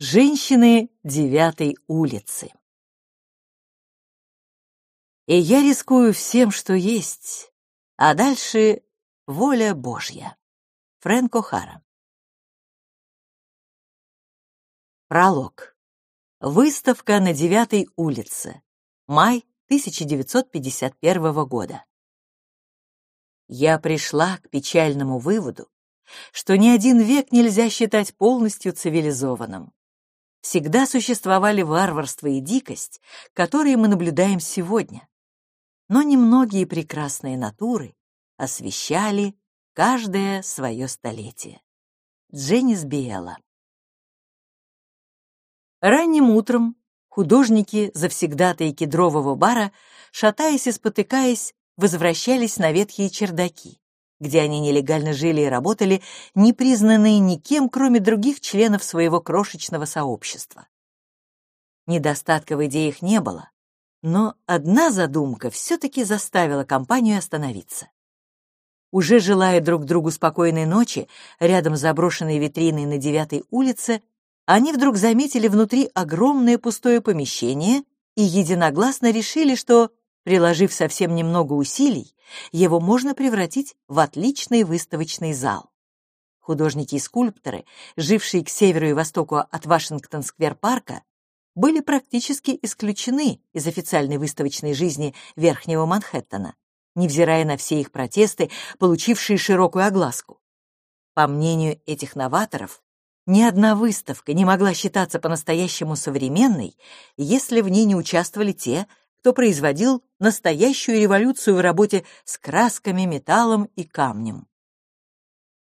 Женщины девятой улицы. И я рискую всем, что есть, а дальше воля Божья. Фрэнк О'Хара. Пролог. Выставка на девятой улице. Май 1951 года. Я пришла к печальному выводу, что ни один век нельзя считать полностью цивилизованным всегда существовали варварство и дикость, которые мы наблюдаем сегодня. Но немногие прекрасные натуры освещали каждое свое столетие. Дженнис Биэла Ранним утром художники, завсегдатые кедрового бара, шатаясь и спотыкаясь, возвращались на ветхие чердаки где они нелегально жили и работали, не признанные никем, кроме других членов своего крошечного сообщества. Недостатка в идеях не было, но одна задумка все-таки заставила компанию остановиться. Уже желая друг другу спокойной ночи, рядом с заброшенной витриной на девятой улице, они вдруг заметили внутри огромное пустое помещение и единогласно решили, что Приложив совсем немного усилий, его можно превратить в отличный выставочный зал. Художники и скульпторы, жившие к северу и востоку от Вашингтон-сквер-парка, были практически исключены из официальной выставочной жизни Верхнего Манхэттена, невзирая на все их протесты, получившие широкую огласку. По мнению этих новаторов, ни одна выставка не могла считаться по-настоящему современной, если в ней не участвовали те, кто производил настоящую революцию в работе с красками, металлом и камнем.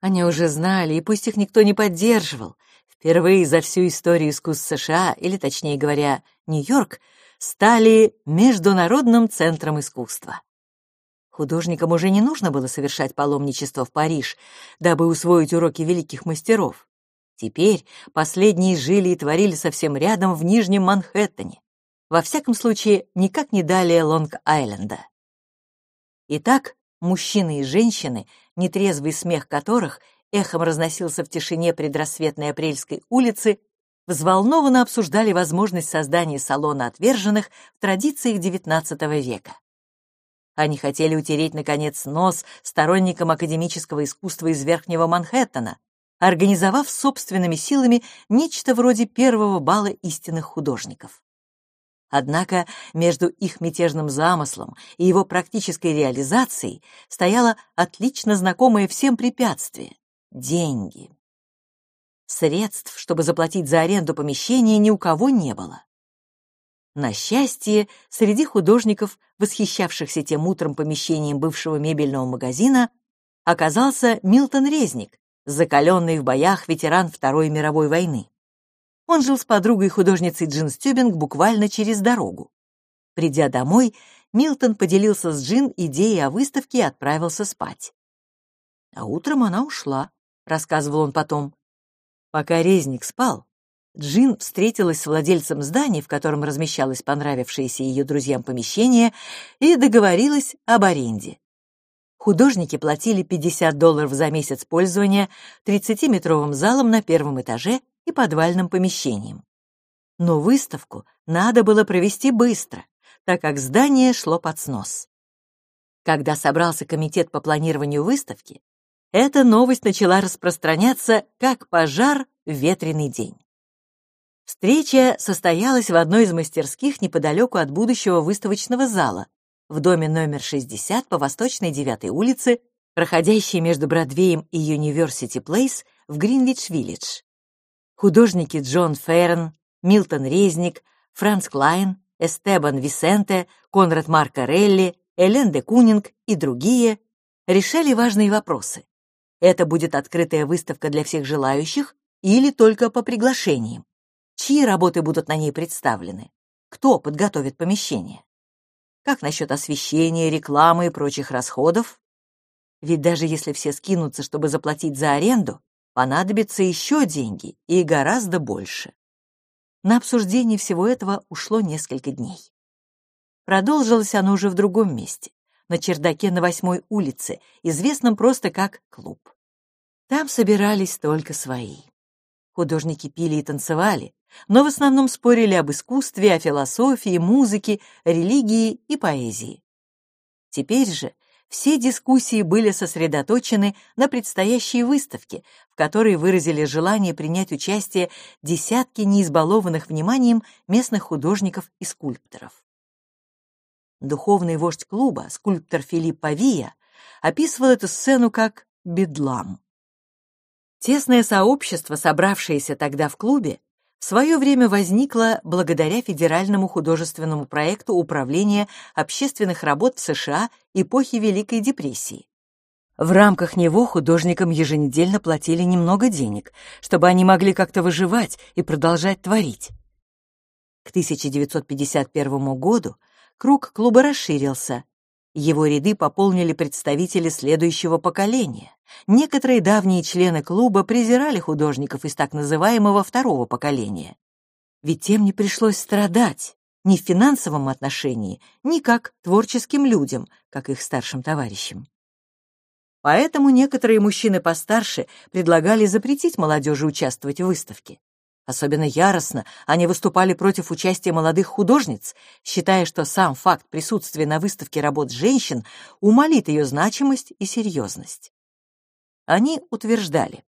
Они уже знали, и пусть их никто не поддерживал, впервые за всю историю искусств США, или точнее говоря, Нью-Йорк, стали международным центром искусства. Художникам уже не нужно было совершать паломничество в Париж, дабы усвоить уроки великих мастеров. Теперь последние жили и творили совсем рядом в Нижнем Манхэттене, во всяком случае, никак не далее Лонг-Айленда. Итак, мужчины и женщины, нетрезвый смех которых эхом разносился в тишине предрассветной апрельской улицы, взволнованно обсуждали возможность создания салона отверженных в традициях XIX века. Они хотели утереть, наконец, нос сторонникам академического искусства из Верхнего Манхэттена, организовав собственными силами нечто вроде первого бала истинных художников. Однако между их мятежным замыслом и его практической реализацией стояло отлично знакомое всем препятствие — деньги. Средств, чтобы заплатить за аренду помещения, ни у кого не было. На счастье, среди художников, восхищавшихся тем утром помещением бывшего мебельного магазина, оказался Милтон Резник, закаленный в боях ветеран Второй мировой войны. Он жил с подругой художницей Джин Стюбинг буквально через дорогу. Придя домой, Милтон поделился с Джин идеей о выставке и отправился спать. А утром она ушла, рассказывал он потом. Пока резник спал, Джин встретилась с владельцем здания, в котором размещалось понравившееся ее друзьям помещение, и договорилась об аренде. Художники платили 50 долларов за месяц пользования 30-метровым залом на первом этаже и подвальным помещением. Но выставку надо было провести быстро, так как здание шло под снос. Когда собрался комитет по планированию выставки, эта новость начала распространяться как пожар в ветреный день. Встреча состоялась в одной из мастерских неподалеку от будущего выставочного зала, в доме номер 60 по Восточной 9 улице, проходящей между Бродвеем и University Place в Гринвич-Виллидж. Художники Джон Ферн, Милтон Резник, Франц Клайн, Эстебан Висенте, Конрад Маркарелли, Элен де Кунинг и другие решали важные вопросы. Это будет открытая выставка для всех желающих или только по приглашениям? Чьи работы будут на ней представлены? Кто подготовит помещение? Как насчет освещения, рекламы и прочих расходов? Ведь даже если все скинутся, чтобы заплатить за аренду, понадобится еще деньги и гораздо больше. На обсуждение всего этого ушло несколько дней. Продолжилось оно уже в другом месте, на чердаке на восьмой улице, известном просто как клуб. Там собирались только свои. Художники пили и танцевали, но в основном спорили об искусстве, о философии, музыке, религии и поэзии. Теперь же все дискуссии были сосредоточены на предстоящей выставке, в которой выразили желание принять участие десятки неизбалованных вниманием местных художников и скульпторов. Духовный вождь клуба, скульптор Филипп Павия, описывал эту сцену как «бедлам». Тесное сообщество, собравшееся тогда в клубе, в свое время возникло благодаря федеральному художественному проекту управления общественных работ в США эпохи Великой депрессии. В рамках него художникам еженедельно платили немного денег, чтобы они могли как-то выживать и продолжать творить. К 1951 году круг клуба расширился. Его ряды пополнили представители следующего поколения. Некоторые давние члены клуба презирали художников из так называемого второго поколения. Ведь тем не пришлось страдать ни в финансовом отношении, ни как творческим людям, как их старшим товарищам. Поэтому некоторые мужчины постарше предлагали запретить молодежи участвовать в выставке. Особенно яростно они выступали против участия молодых художниц, считая, что сам факт присутствия на выставке работ женщин умалит ее значимость и серьезность. Они утверждали,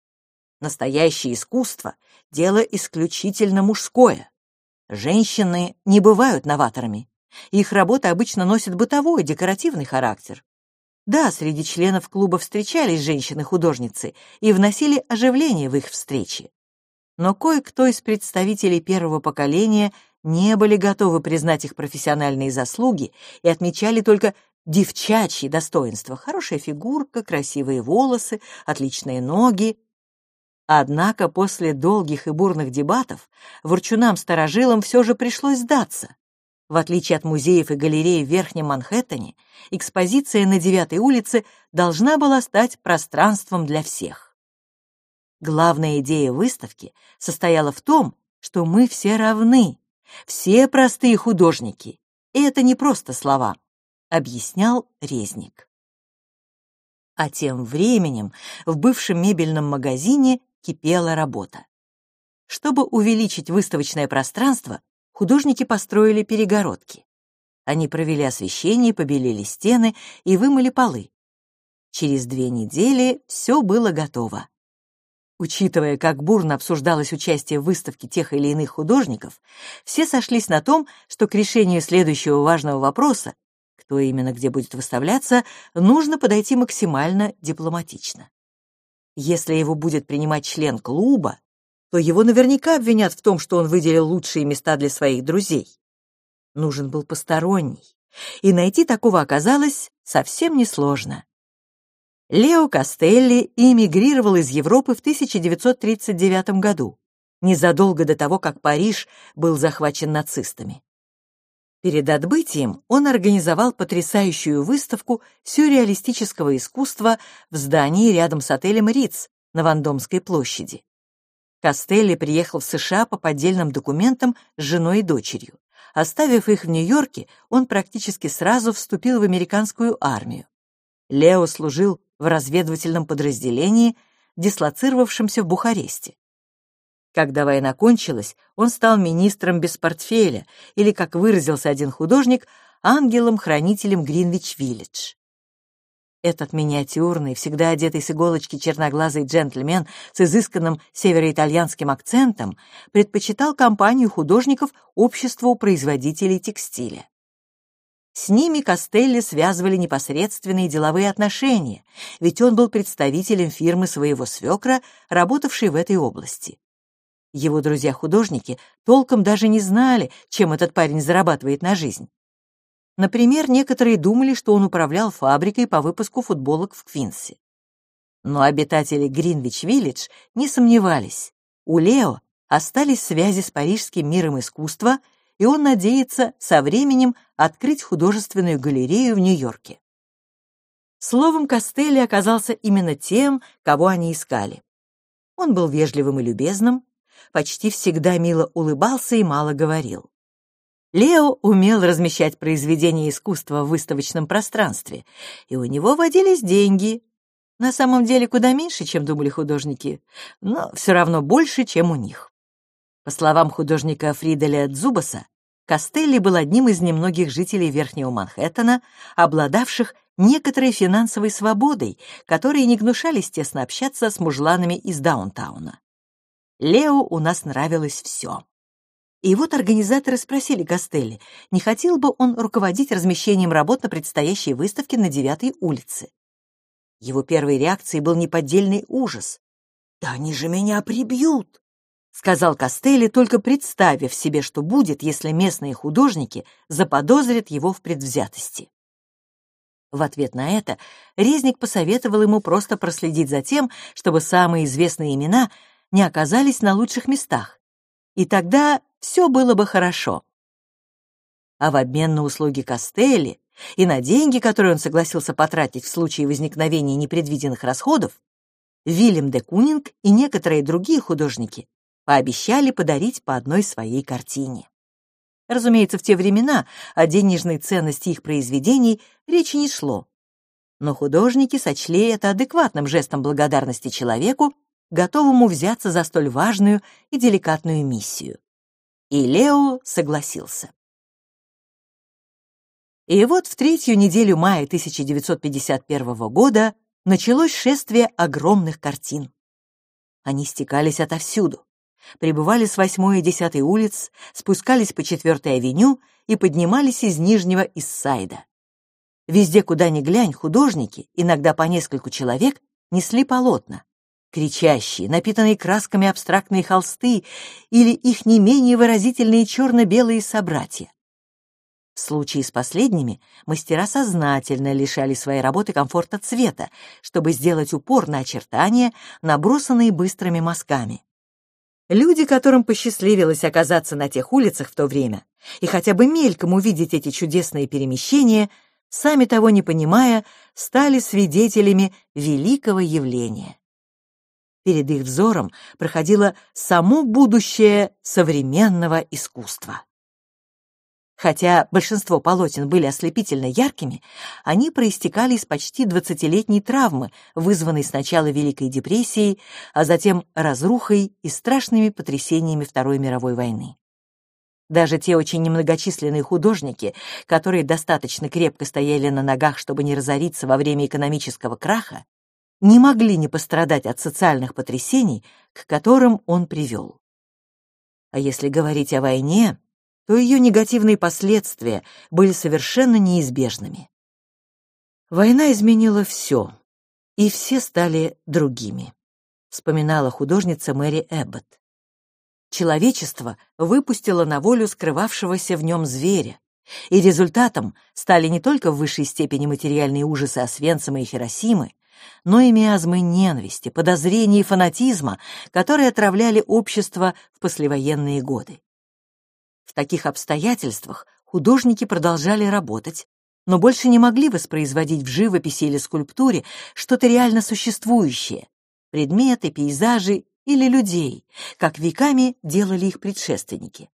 настоящее искусство — дело исключительно мужское. Женщины не бывают новаторами. Их работа обычно носит бытовой, декоративный характер. Да, среди членов клуба встречались женщины-художницы и вносили оживление в их встречи но кое-кто из представителей первого поколения не были готовы признать их профессиональные заслуги и отмечали только девчачьи достоинства, хорошая фигурка, красивые волосы, отличные ноги. Однако после долгих и бурных дебатов ворчунам-старожилам все же пришлось сдаться. В отличие от музеев и галерей в Верхнем Манхэттене, экспозиция на Девятой улице должна была стать пространством для всех. Главная идея выставки состояла в том, что мы все равны, все простые художники. И это не просто слова, объяснял Резник. А тем временем в бывшем мебельном магазине кипела работа. Чтобы увеличить выставочное пространство, художники построили перегородки. Они провели освещение, побелили стены и вымыли полы. Через две недели все было готово. Учитывая, как бурно обсуждалось участие в выставке тех или иных художников, все сошлись на том, что к решению следующего важного вопроса, кто именно где будет выставляться, нужно подойти максимально дипломатично. Если его будет принимать член клуба, то его наверняка обвинят в том, что он выделил лучшие места для своих друзей. Нужен был посторонний, и найти такого оказалось совсем несложно. Лео Кастелли эмигрировал из Европы в 1939 году, незадолго до того, как Париж был захвачен нацистами. Перед отбытием он организовал потрясающую выставку сюрреалистического искусства в здании рядом с отелем «Риц» на Вандомской площади. Кастелли приехал в США по поддельным документам с женой и дочерью. Оставив их в Нью-Йорке, он практически сразу вступил в американскую армию. Лео служил в разведывательном подразделении, дислоцировавшемся в Бухаресте. Когда война кончилась, он стал министром без портфеля, или, как выразился один художник, ангелом-хранителем Гринвич-Виллидж. Этот миниатюрный, всегда одетый с иголочки черноглазый джентльмен с изысканным североитальянским акцентом предпочитал компанию художников обществу производителей текстиля. С ними Костелли связывали непосредственные деловые отношения, ведь он был представителем фирмы своего свекра, работавшей в этой области. Его друзья-художники толком даже не знали, чем этот парень зарабатывает на жизнь. Например, некоторые думали, что он управлял фабрикой по выпуску футболок в Квинсе. Но обитатели Гринвич-Виллидж не сомневались. У Лео остались связи с парижским миром искусства — и он надеется со временем открыть художественную галерею в Нью-Йорке. Словом, Костелли оказался именно тем, кого они искали. Он был вежливым и любезным, почти всегда мило улыбался и мало говорил. Лео умел размещать произведения искусства в выставочном пространстве, и у него водились деньги. На самом деле куда меньше, чем думали художники, но все равно больше, чем у них. По словам художника Фриделя Дзубаса, Костелли был одним из немногих жителей Верхнего Манхэттена, обладавших некоторой финансовой свободой, которые не гнушались тесно общаться с мужланами из даунтауна. Лео у нас нравилось все. И вот организаторы спросили Костелли, не хотел бы он руководить размещением работ на предстоящей выставке на девятой улице. Его первой реакцией был неподдельный ужас. «Да они же меня прибьют!» — сказал Костелли, только представив себе, что будет, если местные художники заподозрят его в предвзятости. В ответ на это Резник посоветовал ему просто проследить за тем, чтобы самые известные имена не оказались на лучших местах. И тогда все было бы хорошо. А в обмен на услуги Костелли и на деньги, которые он согласился потратить в случае возникновения непредвиденных расходов, Вильям де Кунинг и некоторые другие художники пообещали подарить по одной своей картине. Разумеется, в те времена о денежной ценности их произведений речи не шло. Но художники сочли это адекватным жестом благодарности человеку, готовому взяться за столь важную и деликатную миссию. И Лео согласился. И вот в третью неделю мая 1951 года началось шествие огромных картин. Они стекались отовсюду, прибывали с 8 и 10 улиц, спускались по 4 авеню и поднимались из Нижнего Иссайда. Везде, куда ни глянь, художники, иногда по нескольку человек, несли полотна, кричащие, напитанные красками абстрактные холсты или их не менее выразительные черно-белые собратья. В случае с последними мастера сознательно лишали своей работы комфорта цвета, чтобы сделать упор на очертания, набросанные быстрыми мазками. Люди, которым посчастливилось оказаться на тех улицах в то время и хотя бы мельком увидеть эти чудесные перемещения, сами того не понимая, стали свидетелями великого явления. Перед их взором проходило само будущее современного искусства. Хотя большинство полотен были ослепительно яркими, они проистекали из почти двадцатилетней травмы, вызванной сначала Великой депрессией, а затем разрухой и страшными потрясениями Второй мировой войны. Даже те очень немногочисленные художники, которые достаточно крепко стояли на ногах, чтобы не разориться во время экономического краха, не могли не пострадать от социальных потрясений, к которым он привел. А если говорить о войне, то ее негативные последствия были совершенно неизбежными. Война изменила все, и все стали другими, вспоминала художница Мэри Эббот. Человечество выпустило на волю скрывавшегося в нем зверя, и результатом стали не только в высшей степени материальные ужасы Освенцима и Хиросимы, но и миазмы ненависти, подозрений и фанатизма, которые отравляли общество в послевоенные годы. В таких обстоятельствах художники продолжали работать, но больше не могли воспроизводить в живописи или скульптуре что-то реально существующее, предметы, пейзажи или людей, как веками делали их предшественники.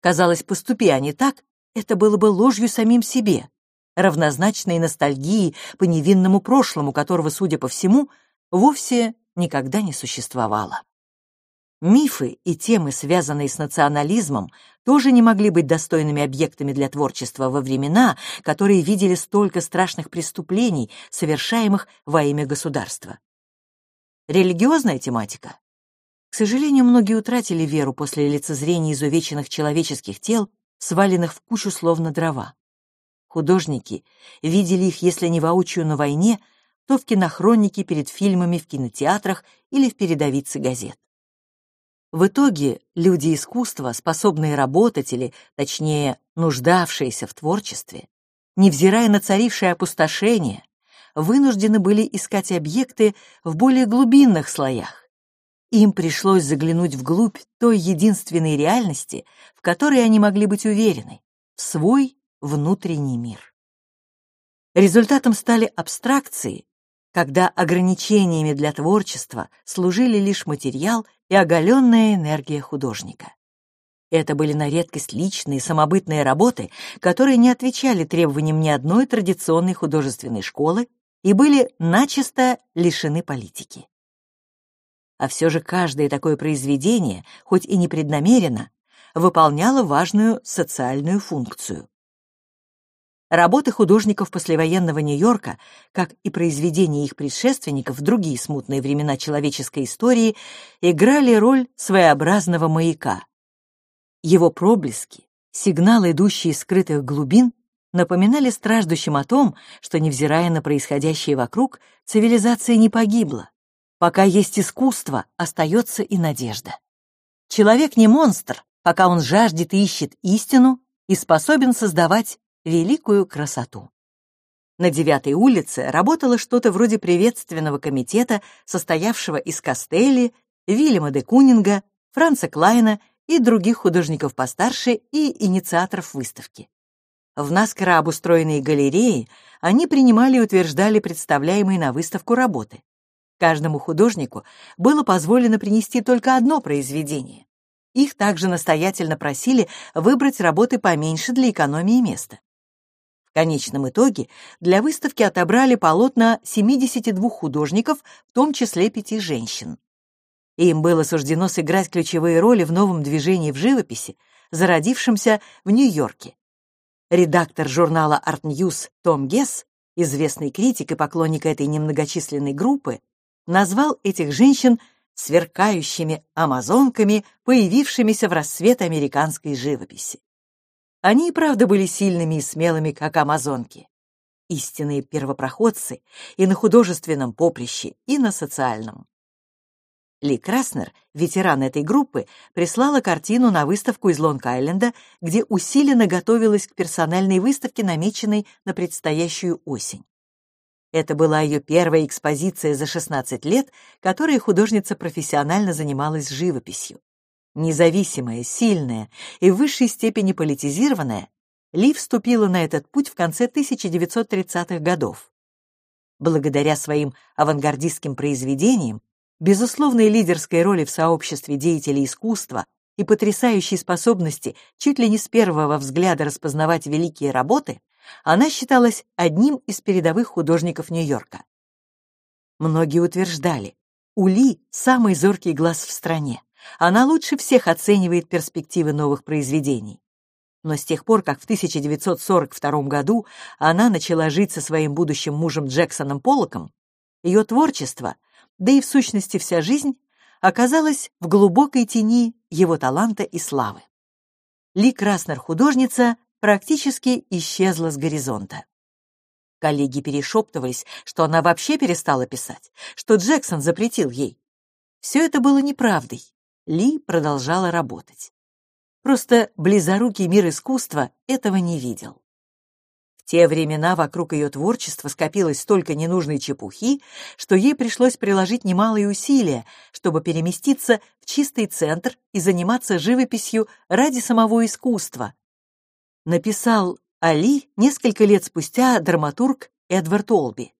Казалось, поступи они так, это было бы ложью самим себе, равнозначной ностальгии по невинному прошлому, которого, судя по всему, вовсе никогда не существовало. Мифы и темы, связанные с национализмом, тоже не могли быть достойными объектами для творчества во времена, которые видели столько страшных преступлений, совершаемых во имя государства. Религиозная тематика. К сожалению, многие утратили веру после лицезрения изувеченных человеческих тел, сваленных в кучу словно дрова. Художники видели их, если не воочию на войне, то в кинохронике перед фильмами в кинотеатрах или в передовице газет. В итоге люди искусства, способные работать или, точнее, нуждавшиеся в творчестве, невзирая на царившее опустошение, вынуждены были искать объекты в более глубинных слоях. Им пришлось заглянуть вглубь той единственной реальности, в которой они могли быть уверены, в свой внутренний мир. Результатом стали абстракции, когда ограничениями для творчества служили лишь материал и оголенная энергия художника. Это были на редкость личные самобытные работы, которые не отвечали требованиям ни одной традиционной художественной школы и были начисто лишены политики. А все же каждое такое произведение, хоть и непреднамеренно, выполняло важную социальную функцию. Работы художников послевоенного Нью-Йорка, как и произведения их предшественников в другие смутные времена человеческой истории, играли роль своеобразного маяка. Его проблески, сигналы, идущие из скрытых глубин, напоминали страждущим о том, что, невзирая на происходящее вокруг, цивилизация не погибла. Пока есть искусство, остается и надежда. Человек не монстр, пока он жаждет и ищет истину и способен создавать великую красоту. На девятой улице работало что-то вроде приветственного комитета, состоявшего из Костелли, Вильяма де Кунинга, Франца Клайна и других художников постарше и инициаторов выставки. В наскоро обустроенной галереи они принимали и утверждали представляемые на выставку работы. Каждому художнику было позволено принести только одно произведение. Их также настоятельно просили выбрать работы поменьше для экономии места. Конечном итоге для выставки отобрали полотна 72 художников, в том числе пяти женщин. Им было суждено сыграть ключевые роли в новом движении в живописи, зародившемся в Нью-Йорке. Редактор журнала Art News Том Гесс, известный критик и поклонник этой немногочисленной группы, назвал этих женщин сверкающими амазонками, появившимися в рассвет американской живописи. Они и правда были сильными и смелыми, как амазонки. Истинные первопроходцы и на художественном поприще, и на социальном. Ли Краснер, ветеран этой группы, прислала картину на выставку из Лонг-Айленда, где усиленно готовилась к персональной выставке, намеченной на предстоящую осень. Это была ее первая экспозиция за 16 лет, которой художница профессионально занималась живописью. Независимая, сильная и в высшей степени политизированная, Ли вступила на этот путь в конце 1930-х годов. Благодаря своим авангардистским произведениям безусловной лидерской роли в сообществе деятелей искусства и потрясающей способности чуть ли не с первого взгляда распознавать великие работы, она считалась одним из передовых художников Нью-Йорка. Многие утверждали, у Ли самый зоркий глаз в стране. Она лучше всех оценивает перспективы новых произведений. Но с тех пор, как в 1942 году она начала жить со своим будущим мужем Джексоном Поллоком, ее творчество да и в сущности вся жизнь, оказалась в глубокой тени его таланта и славы. Ли Краснер, художница, практически исчезла с горизонта. Коллеги перешептывались, что она вообще перестала писать, что Джексон запретил ей. Все это было неправдой. Ли продолжала работать. Просто близорукий мир искусства этого не видел те времена вокруг ее творчества скопилось столько ненужной чепухи, что ей пришлось приложить немалые усилия, чтобы переместиться в чистый центр и заниматься живописью ради самого искусства. Написал Али несколько лет спустя драматург Эдвард Олби.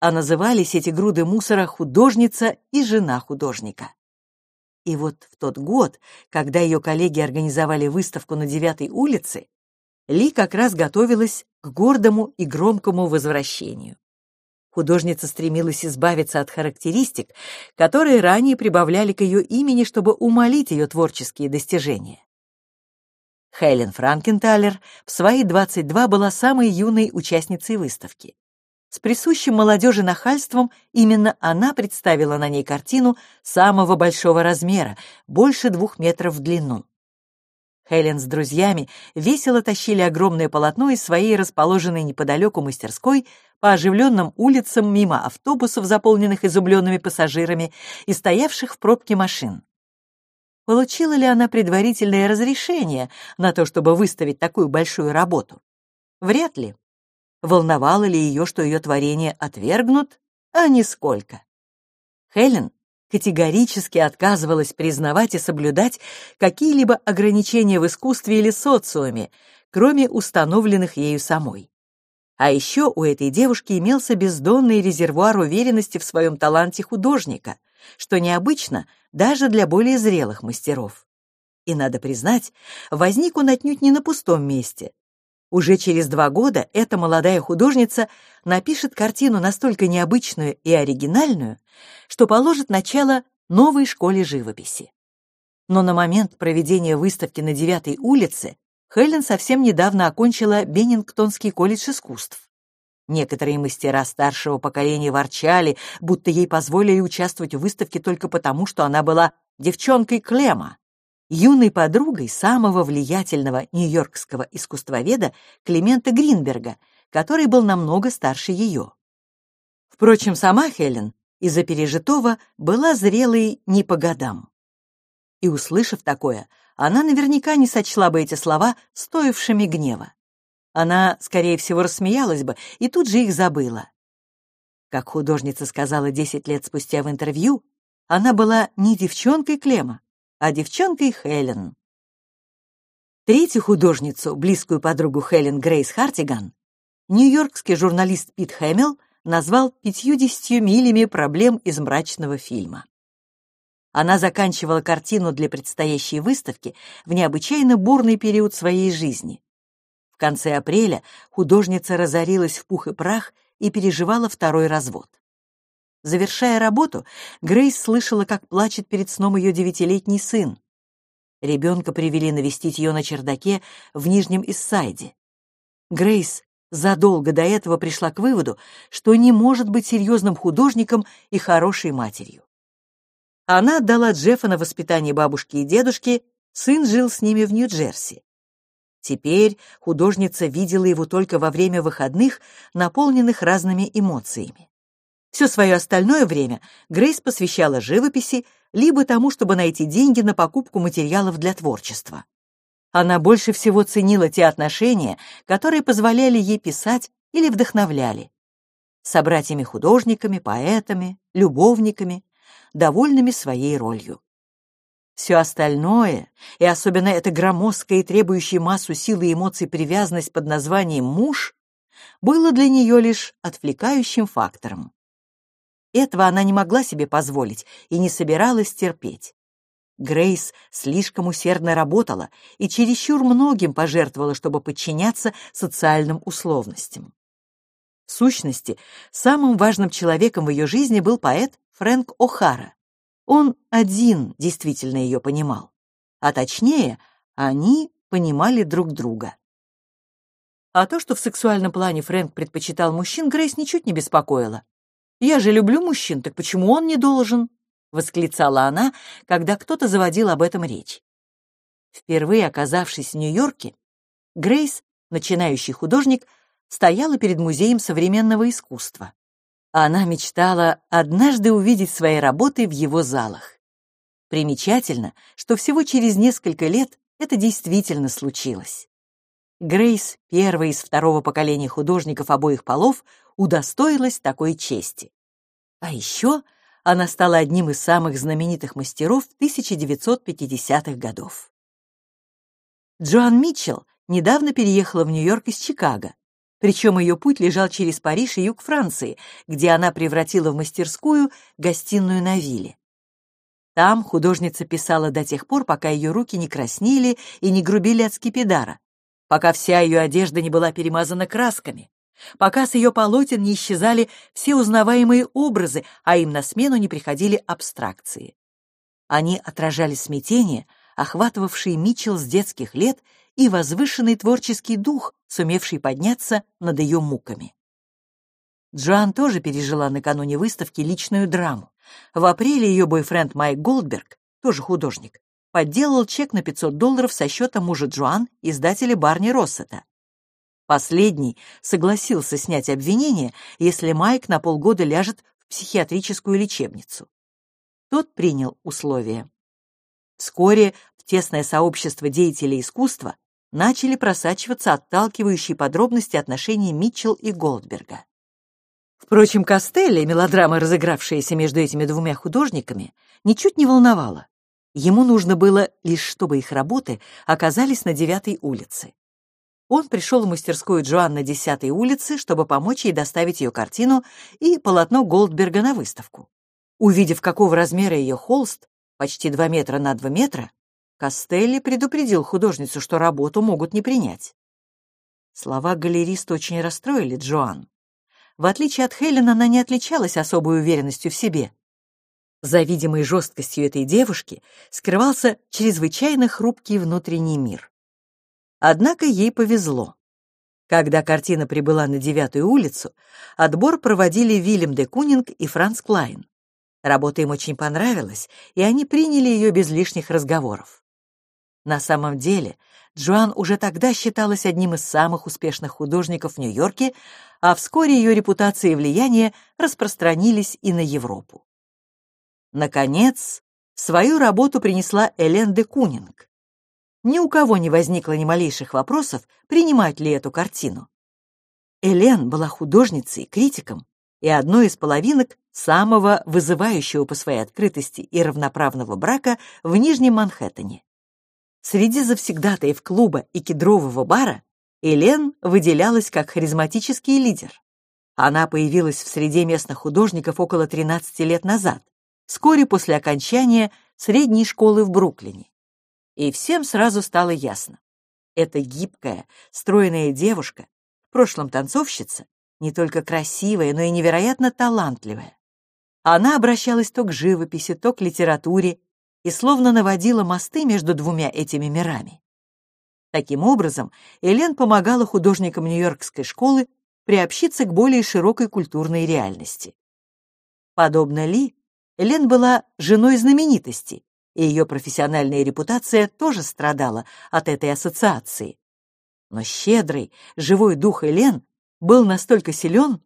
А назывались эти груды мусора художница и жена художника. И вот в тот год, когда ее коллеги организовали выставку на девятой улице, ли как раз готовилась к гордому и громкому возвращению. Художница стремилась избавиться от характеристик, которые ранее прибавляли к ее имени, чтобы умолить ее творческие достижения. Хелен Франкенталер в свои 22 была самой юной участницей выставки. С присущим молодежи нахальством именно она представила на ней картину самого большого размера, больше двух метров в длину. Хелен с друзьями весело тащили огромное полотно из своей расположенной неподалеку мастерской по оживленным улицам мимо автобусов, заполненных изумленными пассажирами и стоявших в пробке машин. Получила ли она предварительное разрешение на то, чтобы выставить такую большую работу? Вряд ли. Волновало ли ее, что ее творение отвергнут? А нисколько. Хелен категорически отказывалась признавать и соблюдать какие-либо ограничения в искусстве или социуме, кроме установленных ею самой. А еще у этой девушки имелся бездонный резервуар уверенности в своем таланте художника, что необычно даже для более зрелых мастеров. И, надо признать, возник он отнюдь не на пустом месте. Уже через два года эта молодая художница напишет картину настолько необычную и оригинальную, что положит начало новой школе живописи. Но на момент проведения выставки на девятой улице Хелен совсем недавно окончила Беннингтонский колледж искусств. Некоторые мастера старшего поколения ворчали, будто ей позволили участвовать в выставке только потому, что она была девчонкой Клема, юной подругой самого влиятельного нью-йоркского искусствоведа Климента Гринберга, который был намного старше ее. Впрочем, сама Хелен из-за пережитого была зрелой не по годам. И, услышав такое, она наверняка не сочла бы эти слова стоившими гнева. Она, скорее всего, рассмеялась бы и тут же их забыла. Как художница сказала десять лет спустя в интервью, она была не девчонкой Клема, а девчонкой Хелен. Третью художницу, близкую подругу Хелен Грейс Хартиган, нью-йоркский журналист Пит Хэмилл назвал пятьюдесятью милями проблем из мрачного фильма. Она заканчивала картину для предстоящей выставки в необычайно бурный период своей жизни. В конце апреля художница разорилась в пух и прах и переживала второй развод. Завершая работу, Грейс слышала, как плачет перед сном ее девятилетний сын. Ребенка привели навестить ее на чердаке в Нижнем Иссайде. Грейс задолго до этого пришла к выводу, что не может быть серьезным художником и хорошей матерью. Она отдала Джеффа на воспитание бабушки и дедушки, сын жил с ними в Нью-Джерси. Теперь художница видела его только во время выходных, наполненных разными эмоциями. Все свое остальное время Грейс посвящала живописи, либо тому, чтобы найти деньги на покупку материалов для творчества. Она больше всего ценила те отношения, которые позволяли ей писать или вдохновляли. С собратьями-художниками, поэтами, любовниками, довольными своей ролью. Все остальное, и особенно эта громоздкая и требующая массу сил и эмоций привязанность под названием «муж», было для нее лишь отвлекающим фактором. Этого она не могла себе позволить и не собиралась терпеть. Грейс слишком усердно работала и чересчур многим пожертвовала, чтобы подчиняться социальным условностям. В сущности, самым важным человеком в ее жизни был поэт Фрэнк О'Хара. Он один действительно ее понимал. А точнее, они понимали друг друга. А то, что в сексуальном плане Фрэнк предпочитал мужчин, Грейс ничуть не беспокоило. Я же люблю мужчин, так почему он не должен?» — восклицала она, когда кто-то заводил об этом речь. Впервые оказавшись в Нью-Йорке, Грейс, начинающий художник, стояла перед Музеем современного искусства. Она мечтала однажды увидеть свои работы в его залах. Примечательно, что всего через несколько лет это действительно случилось. Грейс, первая из второго поколения художников обоих полов, удостоилась такой чести. А еще она стала одним из самых знаменитых мастеров 1950-х годов. Джоан Митчелл недавно переехала в Нью-Йорк из Чикаго, причем ее путь лежал через Париж и юг Франции, где она превратила в мастерскую гостиную на вилле. Там художница писала до тех пор, пока ее руки не краснели и не грубили от скипидара, пока вся ее одежда не была перемазана красками, пока с ее полотен не исчезали все узнаваемые образы, а им на смену не приходили абстракции. Они отражали смятение, охватывавшее Митчелл с детских лет и возвышенный творческий дух, сумевший подняться над ее муками. Джоан тоже пережила накануне выставки личную драму. В апреле ее бойфренд Майк Голдберг, тоже художник, подделал чек на 500 долларов со счета мужа Джоан, издателя Барни Россета. Последний согласился снять обвинение, если Майк на полгода ляжет в психиатрическую лечебницу. Тот принял условия. Вскоре в тесное сообщество деятелей искусства начали просачиваться отталкивающие подробности отношений Митчелл и Голдберга. Впрочем, Костелли, мелодрама, разыгравшаяся между этими двумя художниками, ничуть не волновала. Ему нужно было лишь, чтобы их работы оказались на девятой улице. Он пришел в мастерскую Джоан на 10-й улице, чтобы помочь ей доставить ее картину и полотно Голдберга на выставку. Увидев, какого размера ее холст, почти 2 метра на 2 метра, Костелли предупредил художницу, что работу могут не принять. Слова галериста очень расстроили Джоан. В отличие от Хелен, она не отличалась особой уверенностью в себе. За видимой жесткостью этой девушки скрывался чрезвычайно хрупкий внутренний мир. Однако ей повезло. Когда картина прибыла на девятую улицу, отбор проводили Вильям де Кунинг и Франц Клайн. Работа им очень понравилась, и они приняли ее без лишних разговоров. На самом деле, Джоан уже тогда считалась одним из самых успешных художников в Нью-Йорке, а вскоре ее репутация и влияние распространились и на Европу. Наконец, свою работу принесла Элен де Кунинг. Ни у кого не возникло ни малейших вопросов, принимать ли эту картину. Элен была художницей критиком, и одной из половинок самого вызывающего по своей открытости и равноправного брака в Нижнем Манхэттене. Среди завсегдатаев клуба и кедрового бара Элен выделялась как харизматический лидер. Она появилась в среде местных художников около 13 лет назад, вскоре после окончания средней школы в Бруклине. И всем сразу стало ясно. Эта гибкая, стройная девушка, в прошлом танцовщица, не только красивая, но и невероятно талантливая. Она обращалась то к живописи, то к литературе и словно наводила мосты между двумя этими мирами. Таким образом, Элен помогала художникам Нью-Йоркской школы приобщиться к более широкой культурной реальности. Подобно Ли, Элен была женой знаменитости, и ее профессиональная репутация тоже страдала от этой ассоциации. Но щедрый, живой дух Элен был настолько силен,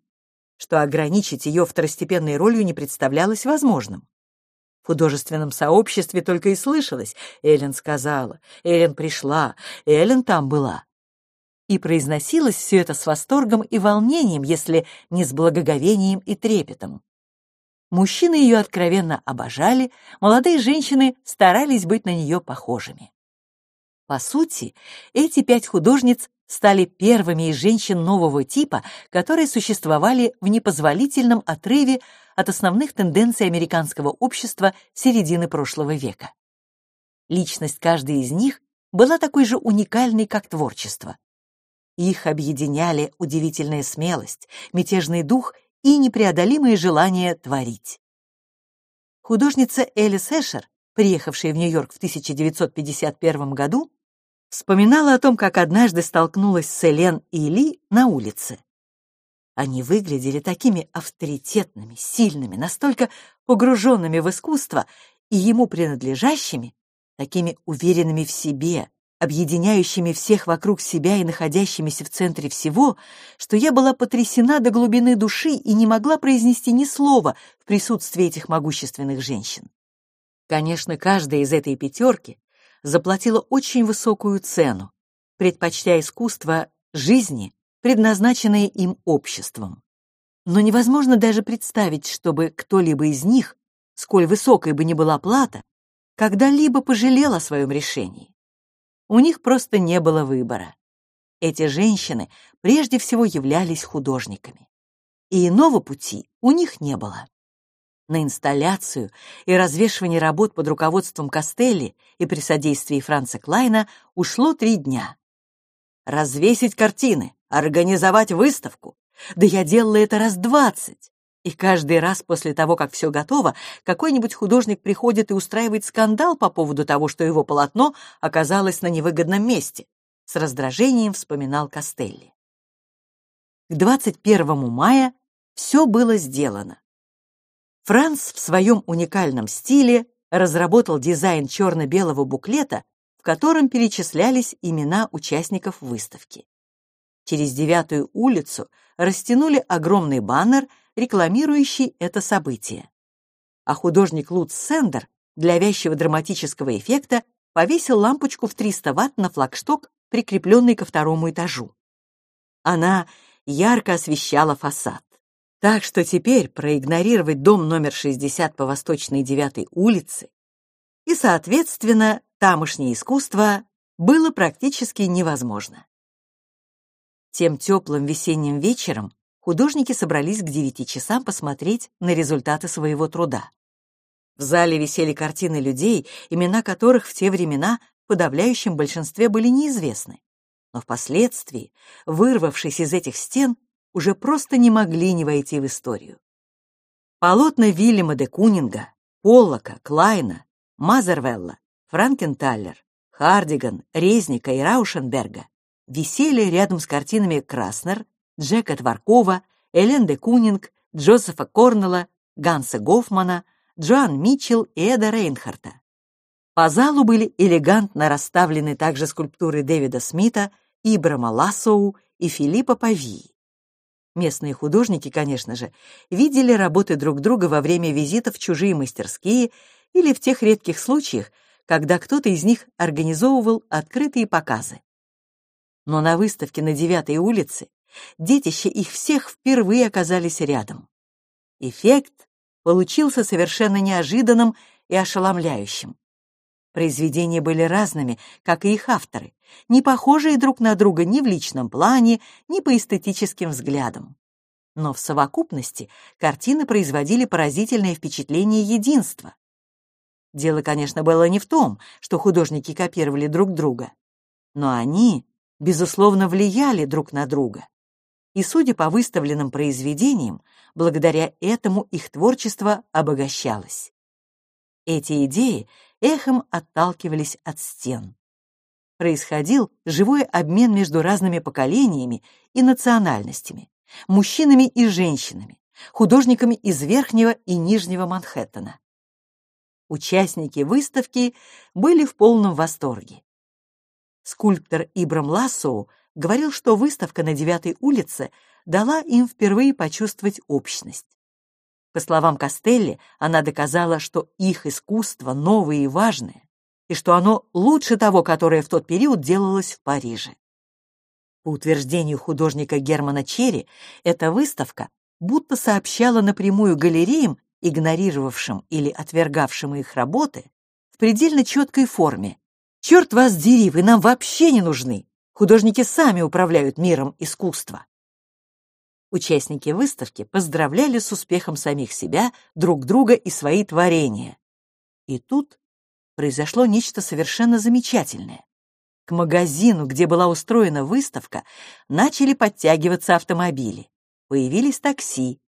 что ограничить ее второстепенной ролью не представлялось возможным. В художественном сообществе только и слышалось «Эллен сказала», «Эллен пришла», «Эллен там была». И произносилось все это с восторгом и волнением, если не с благоговением и трепетом. Мужчины ее откровенно обожали, молодые женщины старались быть на нее похожими. По сути, эти пять художниц стали первыми из женщин нового типа, которые существовали в непозволительном отрыве от основных тенденций американского общества середины прошлого века. Личность каждой из них была такой же уникальной, как творчество. Их объединяли удивительная смелость, мятежный дух и непреодолимое желание творить. Художница Элис Эшер, приехавшая в Нью-Йорк в 1951 году, вспоминала о том, как однажды столкнулась с Элен и Ли на улице. Они выглядели такими авторитетными, сильными, настолько погруженными в искусство и ему принадлежащими, такими уверенными в себе, объединяющими всех вокруг себя и находящимися в центре всего, что я была потрясена до глубины души и не могла произнести ни слова в присутствии этих могущественных женщин. Конечно, каждая из этой пятерки заплатила очень высокую цену, предпочтя искусство жизни, предназначенное им обществом. Но невозможно даже представить, чтобы кто-либо из них, сколь высокой бы ни была плата, когда-либо пожалел о своем решении. У них просто не было выбора. Эти женщины прежде всего являлись художниками. И иного пути у них не было. На инсталляцию и развешивание работ под руководством Костелли и при содействии Франца Клайна ушло три дня. Развесить картины, организовать выставку. Да я делала это раз двадцать. И каждый раз после того, как все готово, какой-нибудь художник приходит и устраивает скандал по поводу того, что его полотно оказалось на невыгодном месте. С раздражением вспоминал Костелли. К 21 мая все было сделано. Франц в своем уникальном стиле разработал дизайн черно-белого буклета, в котором перечислялись имена участников выставки. Через девятую улицу растянули огромный баннер, рекламирующий это событие. А художник Луц Сендер для вязчего драматического эффекта повесил лампочку в 300 ватт на флагшток, прикрепленный ко второму этажу. Она ярко освещала фасад. Так что теперь проигнорировать дом номер 60 по Восточной 9 улице и, соответственно, тамошнее искусство было практически невозможно. Тем теплым весенним вечером художники собрались к девяти часам посмотреть на результаты своего труда. В зале висели картины людей, имена которых в те времена в подавляющем большинстве были неизвестны. но впоследствии, вырвавшись из этих стен, уже просто не могли не войти в историю. Полотна Вильяма де Кунинга, Поллока, Клайна, Мазервелла, Франкенталлер, Хардиган, Резника и Раушенберга висели рядом с картинами Краснер, Джека Тваркова, Элен де Кунинг, Джозефа Корнелла, Ганса Гофмана, Джоан Митчелл и Эда Рейнхарта. По залу были элегантно расставлены также скульптуры Дэвида Смита, Ибрама Лассоу и Филиппа Павии. Местные художники, конечно же, видели работы друг друга во время визитов в чужие мастерские или в тех редких случаях, когда кто-то из них организовывал открытые показы. Но на выставке на девятой улице детище их всех впервые оказались рядом. Эффект получился совершенно неожиданным и ошеломляющим. Произведения были разными, как и их авторы, не похожие друг на друга ни в личном плане, ни по эстетическим взглядам. Но в совокупности картины производили поразительное впечатление единства. Дело, конечно, было не в том, что художники копировали друг друга, но они, безусловно, влияли друг на друга. И, судя по выставленным произведениям, благодаря этому их творчество обогащалось. Эти идеи эхом отталкивались от стен. Происходил живой обмен между разными поколениями и национальностями, мужчинами и женщинами, художниками из Верхнего и Нижнего Манхэттена. Участники выставки были в полном восторге. Скульптор Ибрам Лассоу говорил, что выставка на Девятой улице дала им впервые почувствовать общность. По словам Костелли, она доказала, что их искусство новое и важное, и что оно лучше того, которое в тот период делалось в Париже. По утверждению художника Германа Черри, эта выставка будто сообщала напрямую галереям, игнорировавшим или отвергавшим их работы, в предельно четкой форме. «Черт вас дери, вы нам вообще не нужны! Художники сами управляют миром искусства!» Участники выставки поздравляли с успехом самих себя, друг друга и свои творения. И тут произошло нечто совершенно замечательное. К магазину, где была устроена выставка, начали подтягиваться автомобили. Появились такси.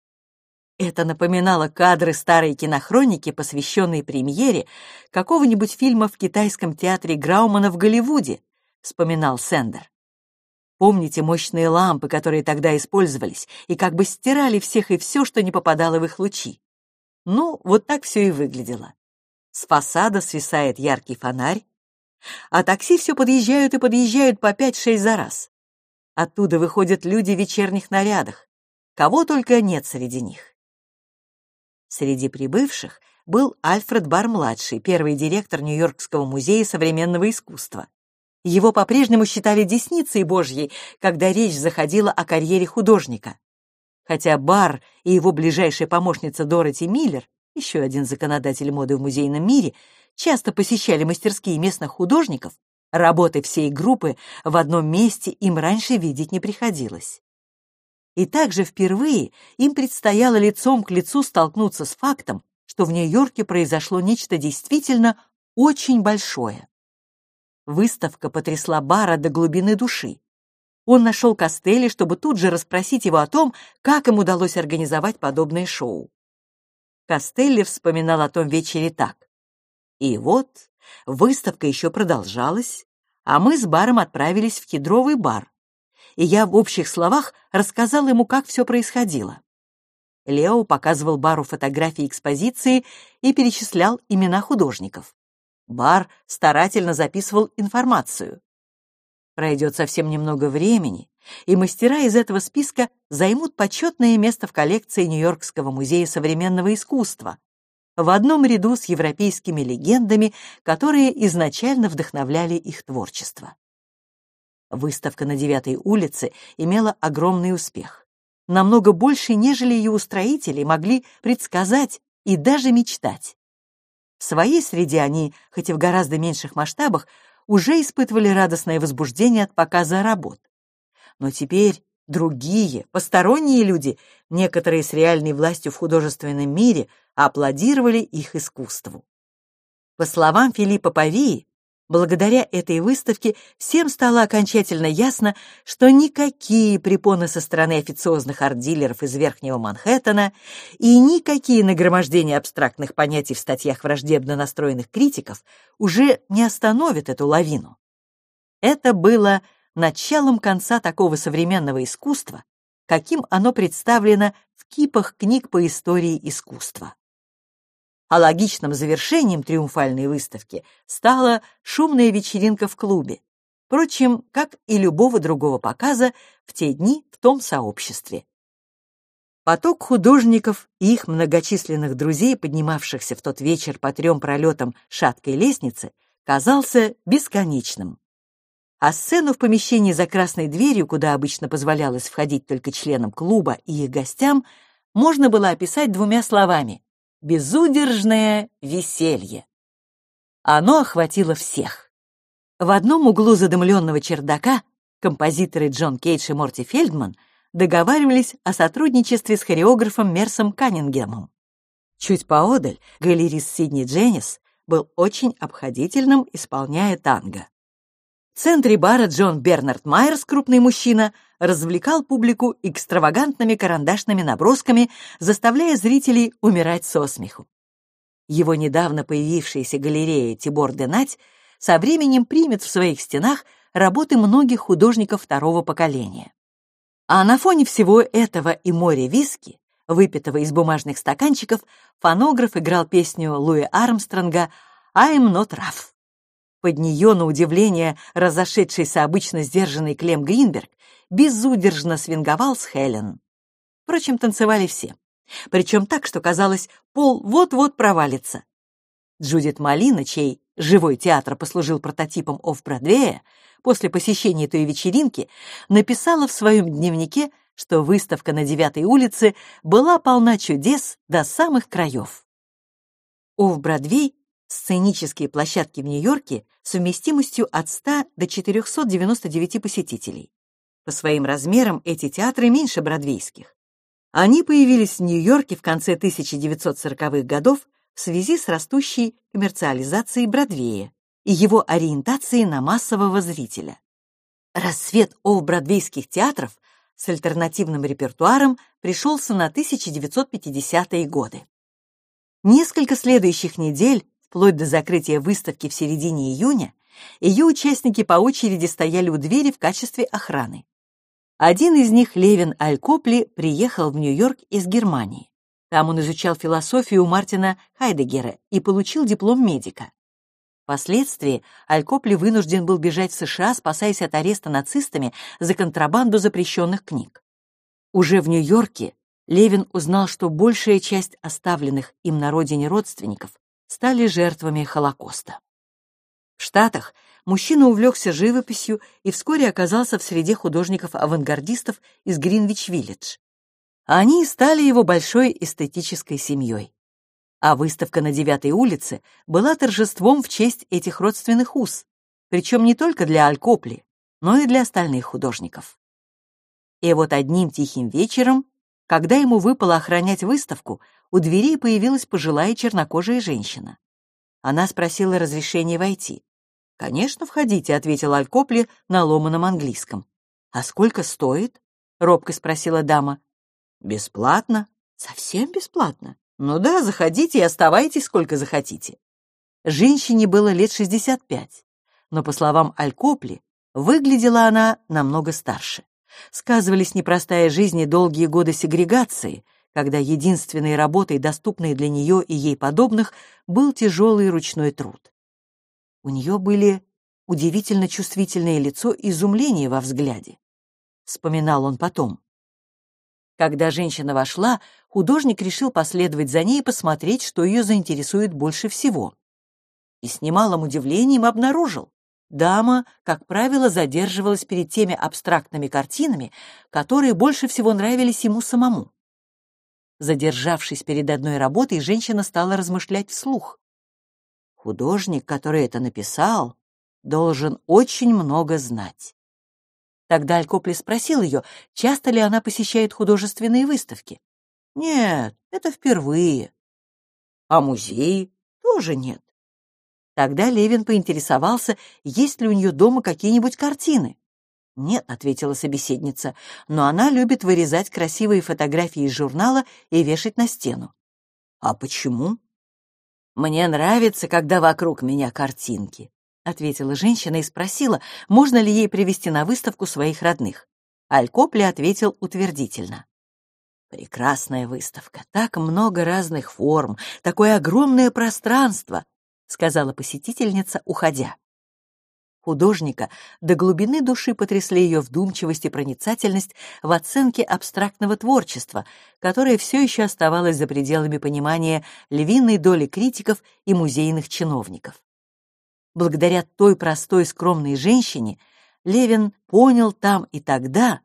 Это напоминало кадры старой кинохроники, посвященной премьере какого-нибудь фильма в китайском театре Граумана в Голливуде, вспоминал Сендер. Помните мощные лампы, которые тогда использовались, и как бы стирали всех и все, что не попадало в их лучи? Ну, вот так все и выглядело. С фасада свисает яркий фонарь, а такси все подъезжают и подъезжают по пять-шесть за раз. Оттуда выходят люди в вечерних нарядах. Кого только нет среди них. Среди прибывших был Альфред Бар-младший, первый директор Нью-Йоркского музея современного искусства. Его по-прежнему считали десницей Божьей, когда речь заходила о карьере художника. Хотя Бар и его ближайшая помощница Дороти Миллер, еще один законодатель моды в музейном мире, часто посещали мастерские местных художников, работы всей группы в одном месте им раньше видеть не приходилось. И также впервые им предстояло лицом к лицу столкнуться с фактом, что в Нью-Йорке произошло нечто действительно очень большое. Выставка потрясла Бара до глубины души. Он нашел Костелли, чтобы тут же расспросить его о том, как им удалось организовать подобное шоу. Костелли вспоминал о том вечере так. И вот выставка еще продолжалась, а мы с Баром отправились в кедровый бар. И я в общих словах рассказал ему, как все происходило. Лео показывал Бару фотографии экспозиции и перечислял имена художников. Бар старательно записывал информацию. Пройдет совсем немного времени, и мастера из этого списка займут почетное место в коллекции Нью-Йоркского музея современного искусства, в одном ряду с европейскими легендами, которые изначально вдохновляли их творчество. Выставка на Девятой улице имела огромный успех. Намного больше, нежели ее устроители могли предсказать и даже мечтать. В своей среде они, хоть и в гораздо меньших масштабах, уже испытывали радостное возбуждение от показа работ. Но теперь другие, посторонние люди, некоторые с реальной властью в художественном мире, аплодировали их искусству. По словам Филиппа Павии, Благодаря этой выставке всем стало окончательно ясно, что никакие препоны со стороны официозных арт-дилеров из Верхнего Манхэттена и никакие нагромождения абстрактных понятий в статьях враждебно настроенных критиков уже не остановят эту лавину. Это было началом конца такого современного искусства, каким оно представлено в кипах книг по истории искусства а логичным завершением триумфальной выставки стала шумная вечеринка в клубе, впрочем, как и любого другого показа в те дни в том сообществе. Поток художников и их многочисленных друзей, поднимавшихся в тот вечер по трем пролетам шаткой лестницы, казался бесконечным. А сцену в помещении за красной дверью, куда обычно позволялось входить только членам клуба и их гостям, можно было описать двумя словами безудержное веселье. Оно охватило всех. В одном углу задымленного чердака композиторы Джон Кейдж и Морти Фельдман договаривались о сотрудничестве с хореографом Мерсом Каннингемом. Чуть поодаль галерист Сидни Дженнис был очень обходительным, исполняя танго. В центре бара Джон Бернард Майерс, крупный мужчина, развлекал публику экстравагантными карандашными набросками, заставляя зрителей умирать со смеху. Его недавно появившаяся галерея Тибор де Нать со временем примет в своих стенах работы многих художников второго поколения. А на фоне всего этого и моря виски, выпитого из бумажных стаканчиков, фонограф играл песню Луи Армстронга «I'm not rough». Под нее, на удивление, разошедшийся обычно сдержанный Клем Гринберг безудержно свинговал с Хелен. Впрочем, танцевали все. Причем так, что казалось, пол вот-вот провалится. Джудит Малина, чей живой театр послужил прототипом офф-бродвея, после посещения той вечеринки написала в своем дневнике, что выставка на девятой улице была полна чудес до самых краев. Офф-бродвей — сценические площадки в Нью-Йорке с вместимостью от 100 до 499 посетителей. По своим размерам эти театры меньше бродвейских. Они появились в Нью-Йорке в конце 1940-х годов в связи с растущей коммерциализацией Бродвея и его ориентацией на массового зрителя. Рассвет офф-бродвейских театров с альтернативным репертуаром пришелся на 1950-е годы. Несколько следующих недель, вплоть до закрытия выставки в середине июня, ее участники по очереди стояли у двери в качестве охраны. Один из них, Левин Алькопли, приехал в Нью-Йорк из Германии. Там он изучал философию у Мартина Хайдегера и получил диплом медика. Впоследствии Алькопли вынужден был бежать в США, спасаясь от ареста нацистами за контрабанду запрещенных книг. Уже в Нью-Йорке Левин узнал, что большая часть оставленных им на родине родственников стали жертвами Холокоста. В Штатах мужчина увлекся живописью и вскоре оказался в среде художников-авангардистов из Гринвич-Виллидж. Они стали его большой эстетической семьей. А выставка на девятой улице была торжеством в честь этих родственных уз, причем не только для Алькопли, но и для остальных художников. И вот одним тихим вечером, когда ему выпало охранять выставку, у дверей появилась пожилая чернокожая женщина. Она спросила разрешения войти. «Конечно, входите», — ответил Алькопли на ломаном английском. «А сколько стоит?» — робко спросила дама. «Бесплатно». «Совсем бесплатно?» «Ну да, заходите и оставайтесь, сколько захотите». Женщине было лет шестьдесят пять, но, по словам Алькопли, выглядела она намного старше. Сказывались непростая жизнь и долгие годы сегрегации, когда единственной работой, доступной для нее и ей подобных, был тяжелый ручной труд. У нее были удивительно чувствительное лицо и изумление во взгляде. Вспоминал он потом. Когда женщина вошла, художник решил последовать за ней и посмотреть, что ее заинтересует больше всего. И с немалым удивлением обнаружил. Дама, как правило, задерживалась перед теми абстрактными картинами, которые больше всего нравились ему самому. Задержавшись перед одной работой, женщина стала размышлять вслух. Художник, который это написал, должен очень много знать. Тогда Алькопли спросил ее, часто ли она посещает художественные выставки. Нет, это впервые. А музеи тоже нет. Тогда Левин поинтересовался, есть ли у нее дома какие-нибудь картины. «Нет», — ответила собеседница, «но она любит вырезать красивые фотографии из журнала и вешать на стену». «А почему?» «Мне нравится, когда вокруг меня картинки», — ответила женщина и спросила, можно ли ей привести на выставку своих родных. Алькопли ответил утвердительно. «Прекрасная выставка, так много разных форм, такое огромное пространство», — сказала посетительница, уходя. Художника до глубины души потрясли ее вдумчивость и проницательность в оценке абстрактного творчества, которое все еще оставалось за пределами понимания львиной доли критиков и музейных чиновников. Благодаря той простой скромной женщине Левин понял там и тогда,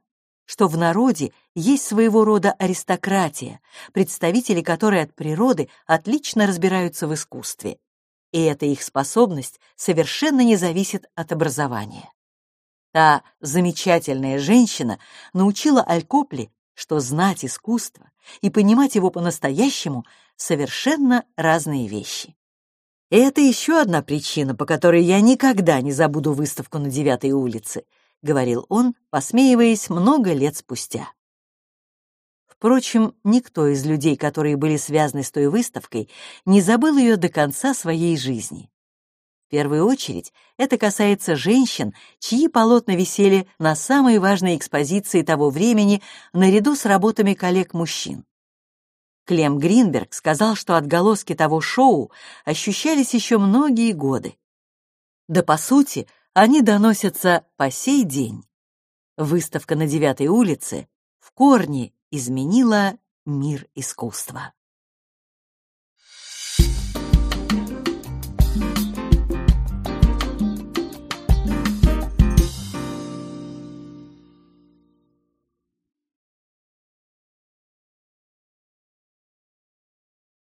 что в народе есть своего рода аристократия, представители которой от природы отлично разбираются в искусстве и эта их способность совершенно не зависит от образования. Та замечательная женщина научила Алькопли, что знать искусство и понимать его по-настоящему совершенно разные вещи. И это еще одна причина, по которой я никогда не забуду выставку на девятой улице, говорил он, посмеиваясь много лет спустя. Впрочем, никто из людей, которые были связаны с той выставкой, не забыл ее до конца своей жизни. В первую очередь это касается женщин, чьи полотна висели на самой важной экспозиции того времени наряду с работами коллег-мужчин. Клем Гринберг сказал, что отголоски того шоу ощущались еще многие годы. Да, по сути, они доносятся по сей день. Выставка на девятой улице в корне изменила мир искусства.